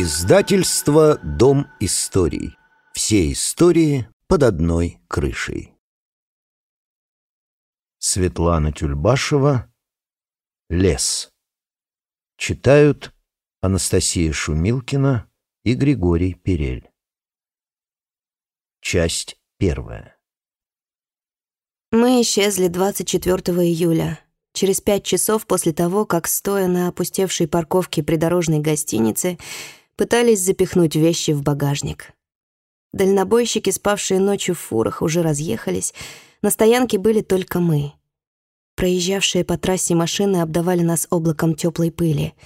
Издательство «Дом историй». Все истории под одной крышей. Светлана Тюльбашева «Лес». Читают Анастасия Шумилкина и Григорий Перель. Часть первая. Мы исчезли 24 июля, через пять часов после того, как, стоя на опустевшей парковке придорожной гостиницы, пытались запихнуть вещи в багажник. Дальнобойщики, спавшие ночью в фурах, уже разъехались, на стоянке были только мы. Проезжавшие по трассе машины обдавали нас облаком теплой пыли —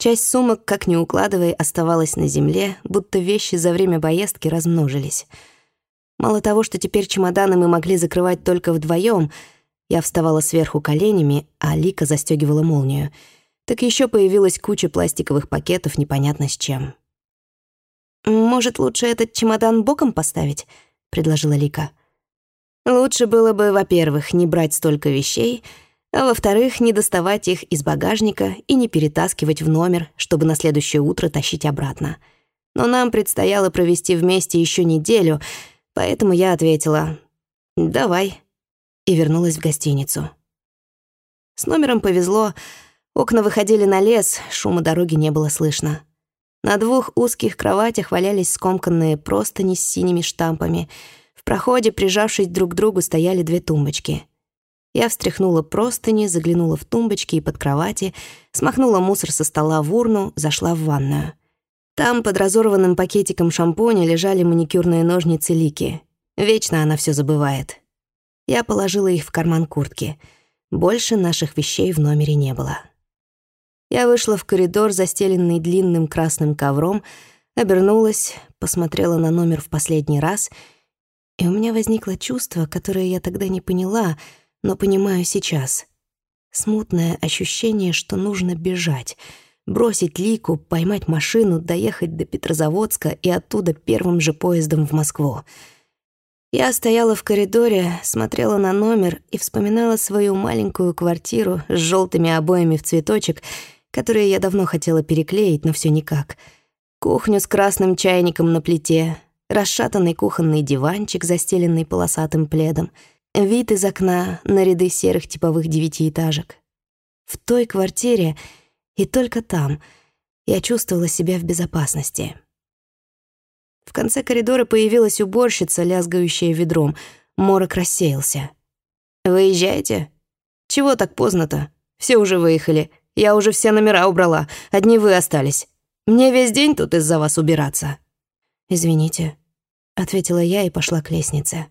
Часть сумок, как ни укладывая, оставалась на земле, будто вещи за время поездки размножились. Мало того, что теперь чемоданы мы могли закрывать только вдвоем, я вставала сверху коленями, а Лика застегивала молнию, так еще появилась куча пластиковых пакетов непонятно с чем. «Может, лучше этот чемодан боком поставить?» — предложила Лика. «Лучше было бы, во-первых, не брать столько вещей», а во-вторых, не доставать их из багажника и не перетаскивать в номер, чтобы на следующее утро тащить обратно. Но нам предстояло провести вместе еще неделю, поэтому я ответила «давай» и вернулась в гостиницу. С номером повезло, окна выходили на лес, шума дороги не было слышно. На двух узких кроватях валялись скомканные простыни с синими штампами. В проходе, прижавшись друг к другу, стояли две тумбочки — я встряхнула простыни, заглянула в тумбочки и под кровати, смахнула мусор со стола в урну, зашла в ванную. Там под разорванным пакетиком шампуня лежали маникюрные ножницы Лики. Вечно она все забывает. Я положила их в карман куртки. Больше наших вещей в номере не было. Я вышла в коридор, застеленный длинным красным ковром, обернулась, посмотрела на номер в последний раз, и у меня возникло чувство, которое я тогда не поняла — но понимаю сейчас. Смутное ощущение, что нужно бежать, бросить Лику, поймать машину, доехать до Петрозаводска и оттуда первым же поездом в Москву. Я стояла в коридоре, смотрела на номер и вспоминала свою маленькую квартиру с желтыми обоями в цветочек, которые я давно хотела переклеить, но все никак. Кухню с красным чайником на плите, расшатанный кухонный диванчик, застеленный полосатым пледом — Вид из окна на ряды серых типовых девятиэтажек. В той квартире и только там я чувствовала себя в безопасности. В конце коридора появилась уборщица, лязгающая ведром. Морок рассеялся. «Выезжаете? Чего так поздно-то? Все уже выехали. Я уже все номера убрала. Одни вы остались. Мне весь день тут из-за вас убираться». «Извините», — ответила я и пошла к лестнице.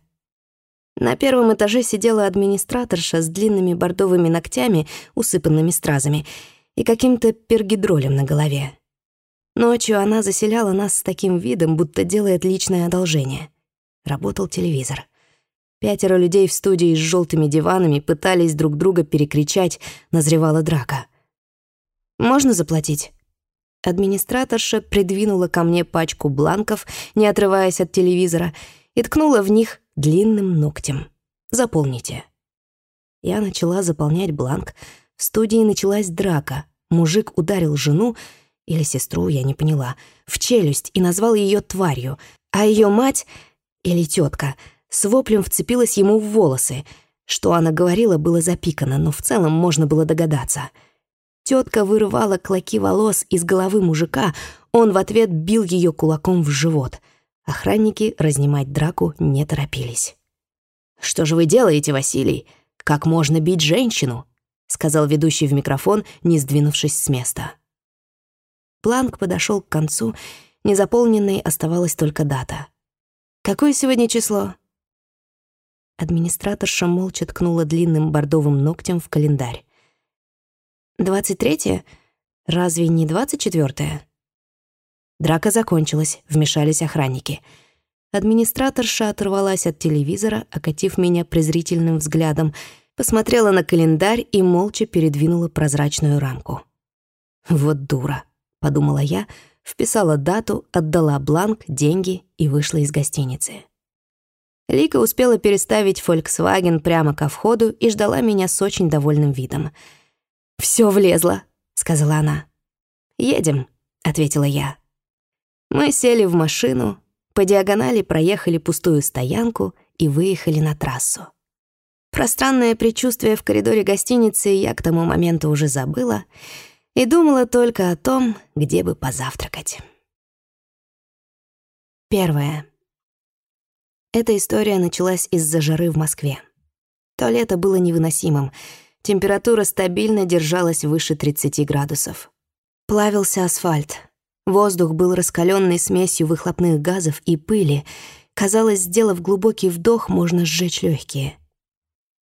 На первом этаже сидела администраторша с длинными бордовыми ногтями, усыпанными стразами, и каким-то пергидролем на голове. Ночью она заселяла нас с таким видом, будто делает личное одолжение. Работал телевизор. Пятеро людей в студии с желтыми диванами пытались друг друга перекричать, назревала драка. «Можно заплатить?» Администраторша придвинула ко мне пачку бланков, не отрываясь от телевизора, и ткнула в них длинным ногтем. Заполните. Я начала заполнять бланк. В студии началась драка. Мужик ударил жену, или сестру, я не поняла, в челюсть и назвал ее тварью, а ее мать, или тетка, с воплем вцепилась ему в волосы. Что она говорила, было запикано, но в целом можно было догадаться. Тетка вырывала клоки волос из головы мужика, он в ответ бил ее кулаком в живот — Охранники разнимать драку не торопились. «Что же вы делаете, Василий? Как можно бить женщину?» — сказал ведущий в микрофон, не сдвинувшись с места. Планк подошел к концу, незаполненной оставалась только дата. «Какое сегодня число?» Администраторша молча ткнула длинным бордовым ногтем в календарь. «Двадцать третье? Разве не двадцать четвёртое?» Драка закончилась, вмешались охранники. Администраторша оторвалась от телевизора, окатив меня презрительным взглядом, посмотрела на календарь и молча передвинула прозрачную рамку. «Вот дура», — подумала я, вписала дату, отдала бланк, деньги и вышла из гостиницы. Лика успела переставить Volkswagen прямо ко входу и ждала меня с очень довольным видом. «Всё влезло», — сказала она. «Едем», — ответила я. Мы сели в машину, по диагонали проехали пустую стоянку и выехали на трассу. Пространное предчувствие в коридоре гостиницы я к тому моменту уже забыла и думала только о том, где бы позавтракать. Первое. Эта история началась из-за жары в Москве. То лето было невыносимым. Температура стабильно держалась выше 30 градусов. Плавился асфальт. Воздух был раскаленной смесью выхлопных газов и пыли. Казалось, сделав глубокий вдох, можно сжечь легкие.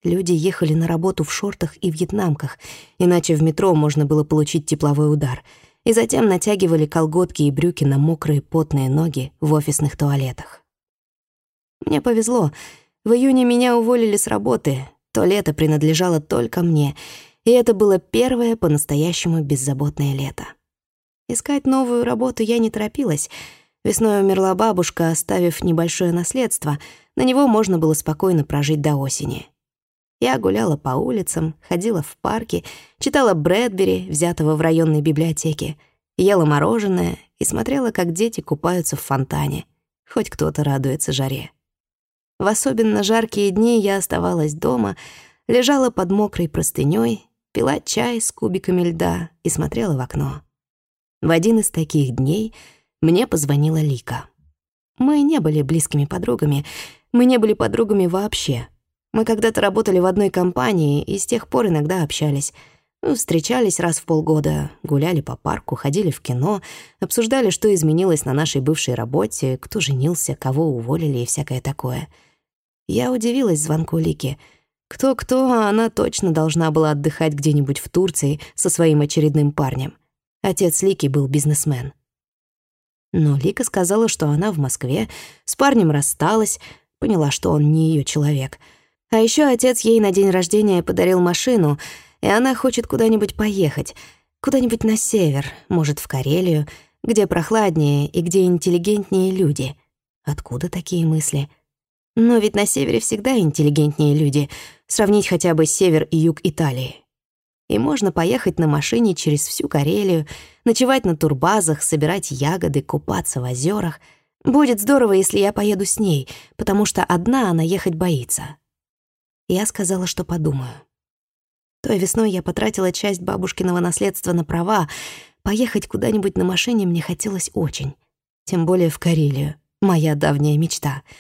Люди ехали на работу в шортах и вьетнамках, иначе в метро можно было получить тепловой удар, и затем натягивали колготки и брюки на мокрые потные ноги в офисных туалетах. Мне повезло — в июне меня уволили с работы, то лето принадлежало только мне, и это было первое по-настоящему беззаботное лето. Искать новую работу я не торопилась. Весной умерла бабушка, оставив небольшое наследство. На него можно было спокойно прожить до осени. Я гуляла по улицам, ходила в парки, читала Брэдбери, взятого в районной библиотеке, ела мороженое и смотрела, как дети купаются в фонтане. Хоть кто-то радуется жаре. В особенно жаркие дни я оставалась дома, лежала под мокрой простынёй, пила чай с кубиками льда и смотрела в окно. В один из таких дней мне позвонила Лика. Мы не были близкими подругами, мы не были подругами вообще. Мы когда-то работали в одной компании и с тех пор иногда общались. Мы встречались раз в полгода, гуляли по парку, ходили в кино, обсуждали, что изменилось на нашей бывшей работе, кто женился, кого уволили и всякое такое — я удивилась звонку Лики. Кто-кто, а она точно должна была отдыхать где-нибудь в Турции со своим очередным парнем. Отец Лики был бизнесмен. Но Лика сказала, что она в Москве, с парнем рассталась, поняла, что он не ее человек. А еще отец ей на день рождения подарил машину, и она хочет куда-нибудь поехать, куда-нибудь на север, может, в Карелию, где прохладнее и где интеллигентнее люди. Откуда такие мысли? — но ведь на севере всегда интеллигентнее люди, сравнить хотя бы север и юг Италии. И можно поехать на машине через всю Карелию, ночевать на турбазах, собирать ягоды, купаться в озерах. Будет здорово, если я поеду с ней, потому что одна она ехать боится. Я сказала, что подумаю. Той весной я потратила часть бабушкиного наследства на права. Поехать куда-нибудь на машине мне хотелось очень. Тем более в Карелию. Моя давняя мечта —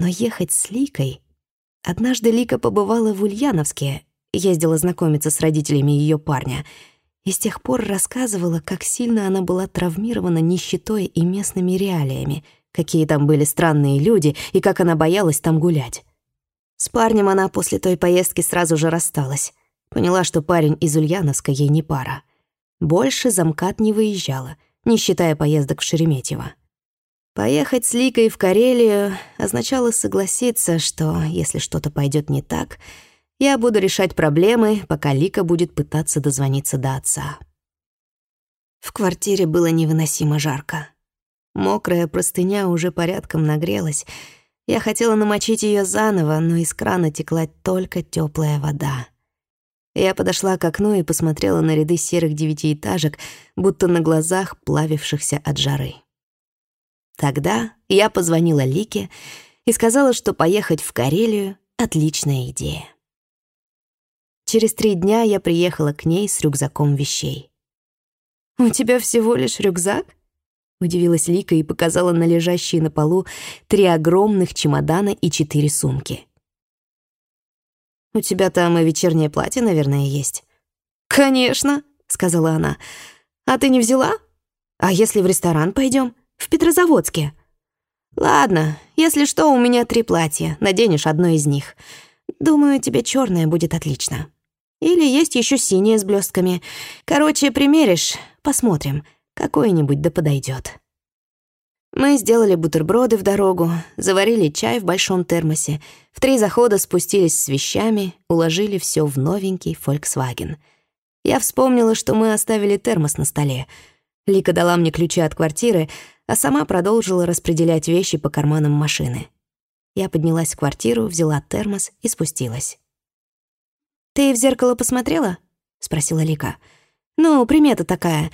но ехать с Ликой... Однажды Лика побывала в Ульяновске, ездила знакомиться с родителями ее парня, и с тех пор рассказывала, как сильно она была травмирована нищетой и местными реалиями, какие там были странные люди и как она боялась там гулять. С парнем она после той поездки сразу же рассталась. Поняла, что парень из Ульяновска ей не пара. Больше замкат не выезжала, не считая поездок в Шереметьево. Поехать с Ликой в Карелию означало согласиться, что, если что-то пойдет не так, я буду решать проблемы, пока Лика будет пытаться дозвониться до отца. В квартире было невыносимо жарко. Мокрая простыня уже порядком нагрелась. Я хотела намочить ее заново, но из крана текла только теплая вода. Я подошла к окну и посмотрела на ряды серых девятиэтажек, будто на глазах плавившихся от жары. Тогда я позвонила Лике и сказала, что поехать в Карелию — отличная идея. Через три дня я приехала к ней с рюкзаком вещей. «У тебя всего лишь рюкзак?» — удивилась Лика и показала на лежащие на полу три огромных чемодана и четыре сумки. «У тебя там и вечернее платье, наверное, есть?» «Конечно», — сказала она. «А ты не взяла? А если в ресторан пойдем? В Петрозаводске. Ладно, если что, у меня три платья, наденешь одно из них. Думаю, тебе черное будет отлично. Или есть еще синее с блестками. Короче, примеришь, посмотрим, какое-нибудь да подойдет. Мы сделали бутерброды в дорогу, заварили чай в большом термосе, в три захода спустились с вещами, уложили все в новенький Volkswagen. Я вспомнила, что мы оставили термос на столе. Лика дала мне ключи от квартиры, а сама продолжила распределять вещи по карманам машины. Я поднялась в квартиру, взяла термос и спустилась. «Ты в зеркало посмотрела?» — спросила Лика. «Ну, примета такая.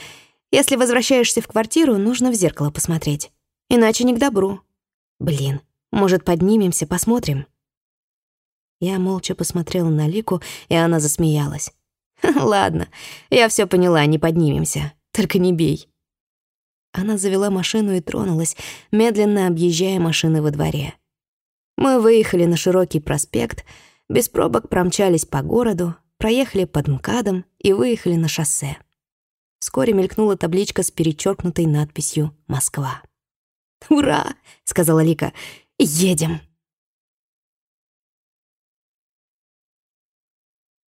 Если возвращаешься в квартиру, нужно в зеркало посмотреть. Иначе не к добру. Блин, может, поднимемся, посмотрим?» Я молча посмотрела на Лику, и она засмеялась. «Ладно, я все поняла, не поднимемся. Только не бей». Она завела машину и тронулась, медленно объезжая машины во дворе. Мы выехали на широкий проспект, без пробок промчались по городу, проехали под МКАДом и выехали на шоссе. Вскоре мелькнула табличка с перечеркнутой надписью «Москва». «Ура!» — сказала Лика. «Едем!»